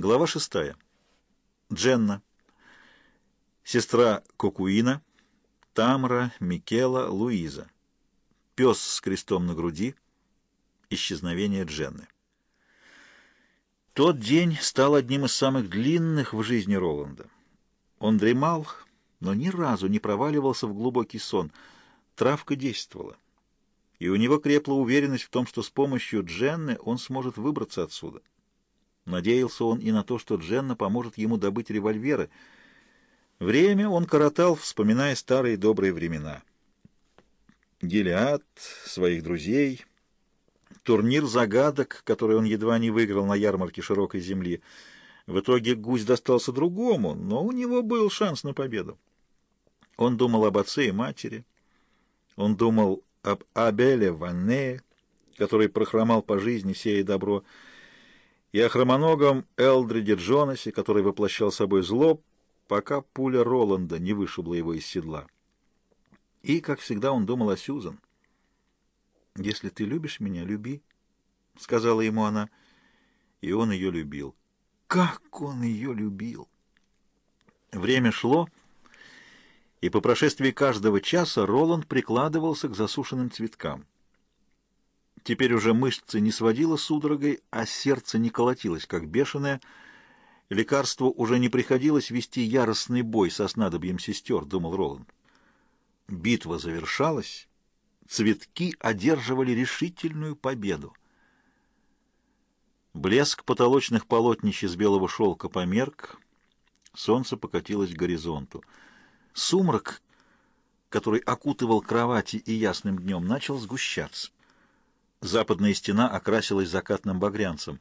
Глава шестая. Дженна. Сестра Кокуина. Тамра, Микела, Луиза. Пес с крестом на груди. Исчезновение Дженны. Тот день стал одним из самых длинных в жизни Роланда. Он дремал, но ни разу не проваливался в глубокий сон. Травка действовала. И у него крепла уверенность в том, что с помощью Дженны он сможет выбраться отсюда. Надеялся он и на то, что Дженна поможет ему добыть револьверы. Время он коротал, вспоминая старые добрые времена. Гелиад, своих друзей, турнир загадок, который он едва не выиграл на ярмарке широкой земли. В итоге гусь достался другому, но у него был шанс на победу. Он думал об отце и матери. Он думал об Абеле Ванне, который прохромал по жизни, сея добро, и о хромоногом Элдриде Джонасе, который воплощал собой зло, пока пуля Роланда не вышибла его из седла. И, как всегда, он думал о Сьюзан. «Если ты любишь меня, люби», — сказала ему она, и он ее любил. Как он ее любил! Время шло, и по прошествии каждого часа Роланд прикладывался к засушенным цветкам. Теперь уже мышцы не сводило судорогой, а сердце не колотилось, как бешеное. Лекарству уже не приходилось вести яростный бой со снадобьем сестер, думал Роланд. Битва завершалась, цветки одерживали решительную победу. Блеск потолочных полотнищ из белого шелка померк, солнце покатилось к горизонту. Сумрак, который окутывал кровати и ясным днем, начал сгущаться. Западная стена окрасилась закатным багрянцем.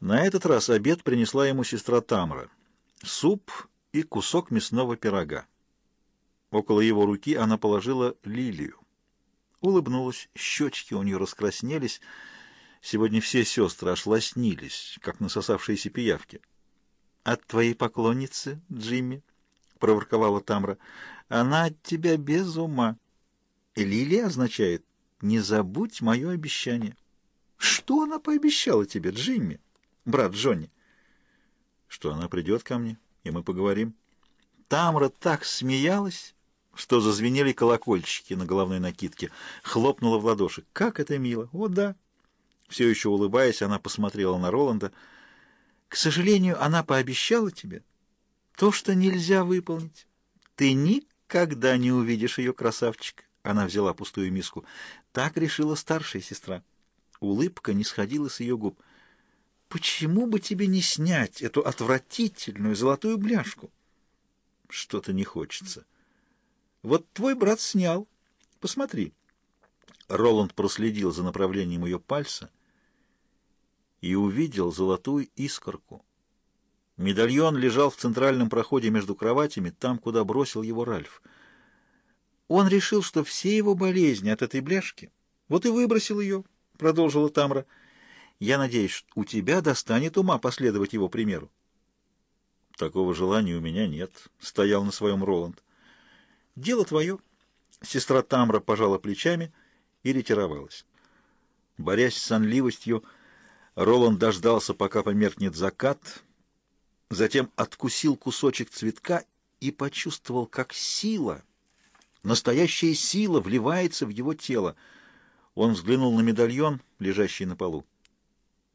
На этот раз обед принесла ему сестра Тамра. Суп и кусок мясного пирога. Около его руки она положила лилию. Улыбнулась, щечки у нее раскраснелись. Сегодня все сестры аж лоснились, как насосавшиеся пиявки. «От твоей поклонницы, Джимми», — проворковала Тамра, — «она от тебя без ума». «Лилия» означает не забудь мое обещание. Что она пообещала тебе, Джимми, брат Джонни? Что она придет ко мне, и мы поговорим. Тамра так смеялась, что зазвенели колокольчики на головной накидке, хлопнула в ладоши. Как это мило! О, да! Все еще улыбаясь, она посмотрела на Роланда. К сожалению, она пообещала тебе то, что нельзя выполнить. Ты никогда не увидишь ее, красавчик. Она взяла пустую миску. Так решила старшая сестра. Улыбка не сходила с ее губ. «Почему бы тебе не снять эту отвратительную золотую бляшку?» «Что-то не хочется». «Вот твой брат снял. Посмотри». Роланд проследил за направлением ее пальца и увидел золотую искорку. Медальон лежал в центральном проходе между кроватями, там, куда бросил его Ральф — он решил, что все его болезни от этой бляшки. Вот и выбросил ее, — продолжила Тамра. Я надеюсь, у тебя достанет ума последовать его примеру. Такого желания у меня нет, — стоял на своем Роланд. Дело твое. Сестра Тамра пожала плечами и ретировалась. Борясь с сонливостью, Роланд дождался, пока померкнет закат, затем откусил кусочек цветка и почувствовал, как сила — Настоящая сила вливается в его тело. Он взглянул на медальон, лежащий на полу,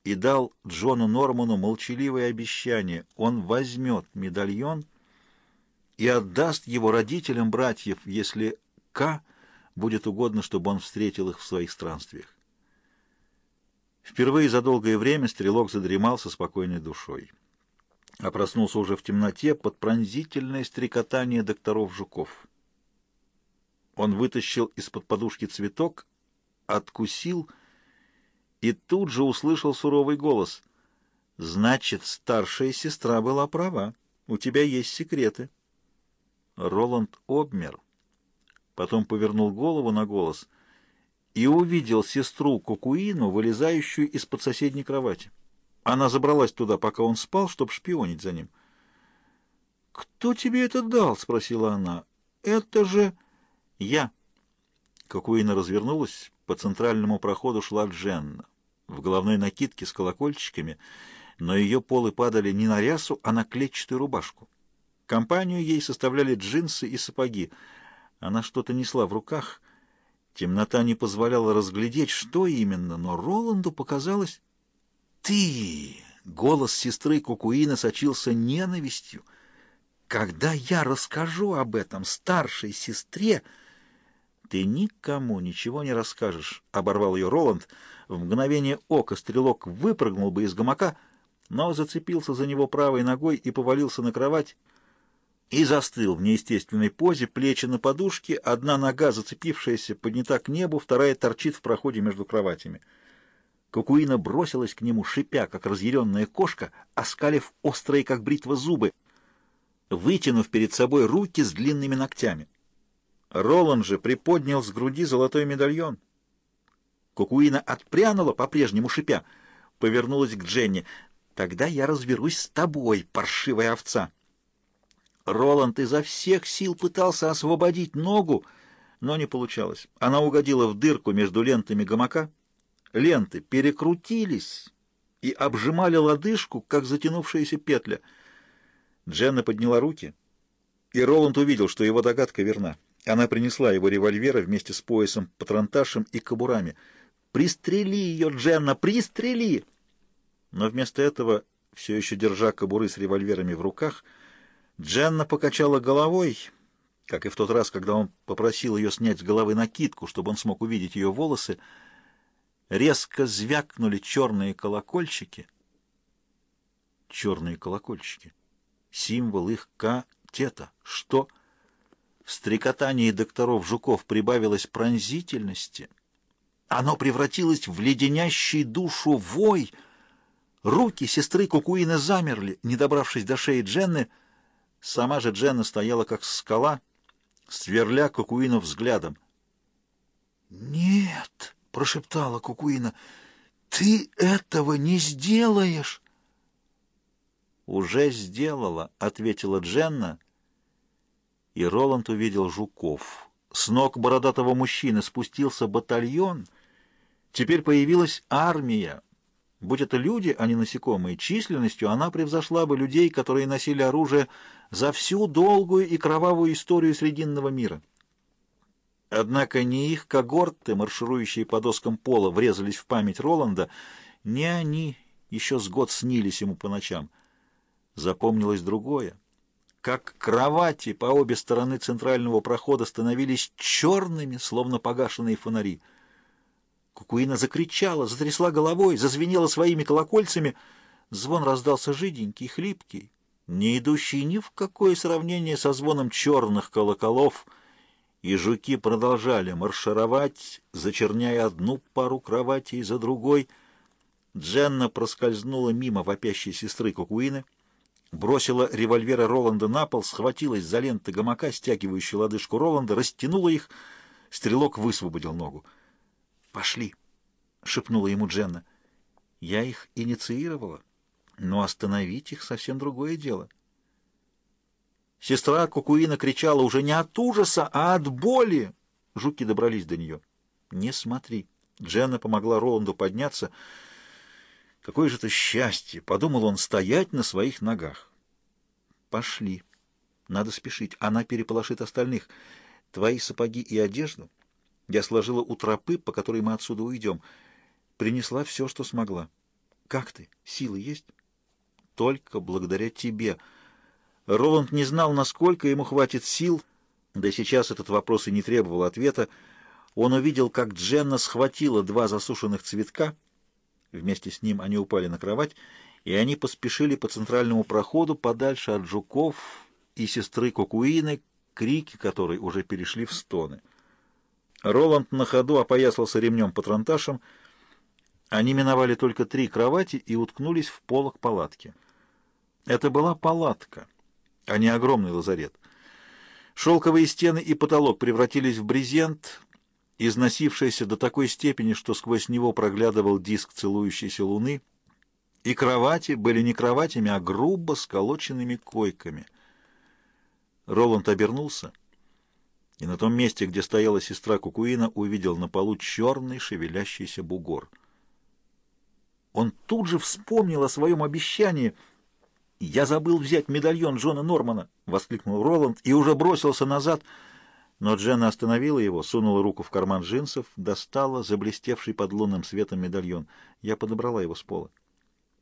и дал Джону Норману молчаливое обещание. Он возьмет медальон и отдаст его родителям братьев, если К будет угодно, чтобы он встретил их в своих странствиях. Впервые за долгое время стрелок задремал со спокойной душой, а проснулся уже в темноте под пронзительное стрекотание докторов Жуков. Он вытащил из-под подушки цветок, откусил и тут же услышал суровый голос. «Значит, старшая сестра была права. У тебя есть секреты». Роланд обмер, потом повернул голову на голос и увидел сестру Кукуину, вылезающую из-под соседней кровати. Она забралась туда, пока он спал, чтобы шпионить за ним. «Кто тебе это дал?» — спросила она. «Это же...» «Я». Кокуина развернулась, по центральному проходу шла Дженна. В головной накидке с колокольчиками, но ее полы падали не на рясу, а на клетчатую рубашку. Компанию ей составляли джинсы и сапоги. Она что-то несла в руках. Темнота не позволяла разглядеть, что именно, но Роланду показалось... «Ты!» — голос сестры Кукуина сочился ненавистью. «Когда я расскажу об этом старшей сестре...» «Ты никому ничего не расскажешь», — оборвал ее Роланд. В мгновение ока стрелок выпрыгнул бы из гамака, но зацепился за него правой ногой и повалился на кровать и застыл в неестественной позе, плечи на подушке, одна нога, зацепившаяся, поднята к небу, вторая торчит в проходе между кроватями. Кукуина бросилась к нему, шипя, как разъяренная кошка, оскалив острые, как бритва, зубы, вытянув перед собой руки с длинными ногтями. Роланд же приподнял с груди золотой медальон. Кукуина отпрянула, по-прежнему шипя, повернулась к Дженни. «Тогда я разберусь с тобой, паршивая овца!» Роланд изо всех сил пытался освободить ногу, но не получалось. Она угодила в дырку между лентами гамака. Ленты перекрутились и обжимали лодыжку, как затянувшаяся петля. Дженна подняла руки, и Роланд увидел, что его догадка верна. Она принесла его револьвера вместе с поясом, патронташем и кобурами. «Пристрели ее, Дженна, пристрели!» Но вместо этого, все еще держа кобуры с револьверами в руках, Дженна покачала головой, как и в тот раз, когда он попросил ее снять с головы накидку, чтобы он смог увидеть ее волосы. Резко звякнули черные колокольчики. Черные колокольчики. Символ их К-тета. Что? В стрекотании докторов Жуков прибавилось пронзительности. Оно превратилось в леденящий душу вой. Руки сестры Кукуины замерли, не добравшись до шеи Дженны. Сама же Дженна стояла как скала, сверля Кукуину взглядом. «Нет!» — прошептала Кукуина. «Ты этого не сделаешь!» «Уже сделала», — ответила Дженна, — и Роланд увидел жуков. С ног бородатого мужчины спустился батальон. Теперь появилась армия. Будь это люди, а не насекомые, численностью она превзошла бы людей, которые носили оружие за всю долгую и кровавую историю Срединного мира. Однако не их когорты, марширующие по доскам пола, врезались в память Роланда, не они еще с год снились ему по ночам. Запомнилось другое как кровати по обе стороны центрального прохода становились черными, словно погашенные фонари. Кукуина закричала, затрясла головой, зазвенела своими колокольцами. Звон раздался жиденький, хлипкий, не идущий ни в какое сравнение со звоном черных колоколов, и жуки продолжали маршировать, зачерняя одну пару кроватей за другой. Дженна проскользнула мимо вопящей сестры Кукуины — бросила револьверы Роланда на пол, схватилась за ленты гамака, стягивающие лодыжку Роланда, растянула их. Стрелок высвободил ногу. «Пошли!» — шепнула ему Дженна. «Я их инициировала, но остановить их совсем другое дело». Сестра Кукуина кричала уже не от ужаса, а от боли. Жуки добрались до нее. «Не смотри!» Дженна помогла Роланду подняться — Какое же это счастье, подумал он, стоять на своих ногах. Пошли. Надо спешить, она переполошит остальных. Твои сапоги и одежду я сложила у тропы, по которой мы отсюда уйдем. Принесла все, что смогла. Как ты? Силы есть? Только благодаря тебе. Роланд не знал, насколько ему хватит сил, да сейчас этот вопрос и не требовал ответа. Он увидел, как Дженна схватила два засушенных цветка — Вместе с ним они упали на кровать, и они поспешили по центральному проходу подальше от жуков и сестры Кокуины, крики которой уже перешли в стоны. Роланд на ходу опоясался ремнем-патронташем. Они миновали только три кровати и уткнулись в полок палатки. Это была палатка, а не огромный лазарет. Шелковые стены и потолок превратились в брезент, износившийся до такой степени, что сквозь него проглядывал диск целующейся луны, и кровати были не кроватями, а грубо сколоченными койками. Роланд обернулся, и на том месте, где стояла сестра Кукуина, увидел на полу черный шевелящийся бугор — Он тут же вспомнил о своем обещании. «Я забыл взять медальон Джона Нормана!» — воскликнул Роланд и уже бросился назад. Но Дженна остановила его, сунула руку в карман джинсов, достала заблестевший под лунным светом медальон. Я подобрала его с пола.